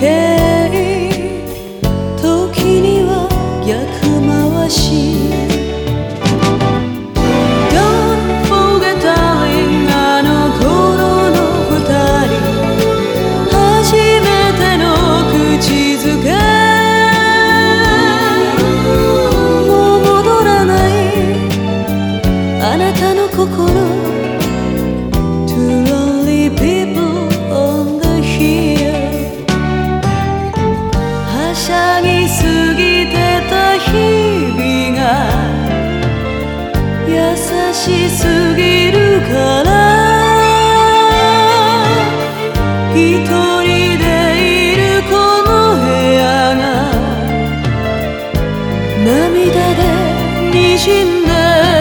care. 你寻得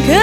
け